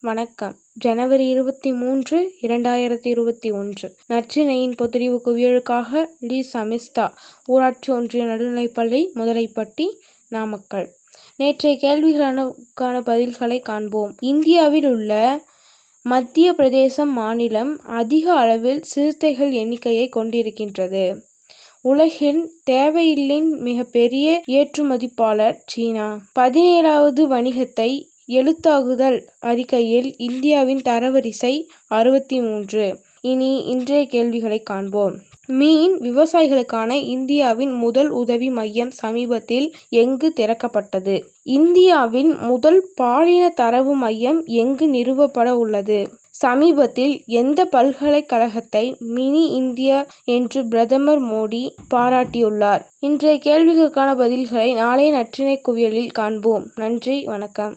வணக்கம். ஜனவரி இருபத்தி மூன்று இரண்டாயிரத்தி இருபத்தி ஒன்று. நற்றினையின் பொதிரிவு குவியலுக்காக லீ சமிஸ்தா ஊராட்சி ஒன்றிய நடுநிலைப்பள்ளி முதலைப்பட்டி நாமக்கல். நேற்றைய கேள்விகளுக்கான பதில்களை காண்போம். இந்தியாவில் உள்ள மத்திய பிரதேசம் மாநிலம் அதிக அளவில் சிறுத்தைகள் எண்ணிக்கையை கொண்டிருக்கின்றது. உலகின் தேவையில்லின் மிகப்பெரிய ஏற்றுமதிப்பாளர் சீனா. பதினேழாவது வணிகத்தை எழுத்தாகுதல் அறிக்கையில் இந்தியாவின் தரவரிசை அறுபத்தி மூன்று இனி இன்றைய கேள்விகளை காண்போம். மீன் விவசாயிகளுக்கான இந்தியாவின் முதல் உதவி மையம் சமீபத்தில் எங்கு திறக்கப்பட்டது? இந்தியாவின் முதல் பாலின தரவு மையம் எங்கு நிறுவப்பட உள்ளது? சமீபத்தில் எந்த பல்கலைக்கழகத்தை மினி இந்தியா என்று பிரதமர் மோடி பாராட்டியுள்ளார்? இன்றைய கேள்விகளுக்கான பதில்களை நாளைய நற்றினை குவியலில் காண்போம். நன்றி வணக்கம்.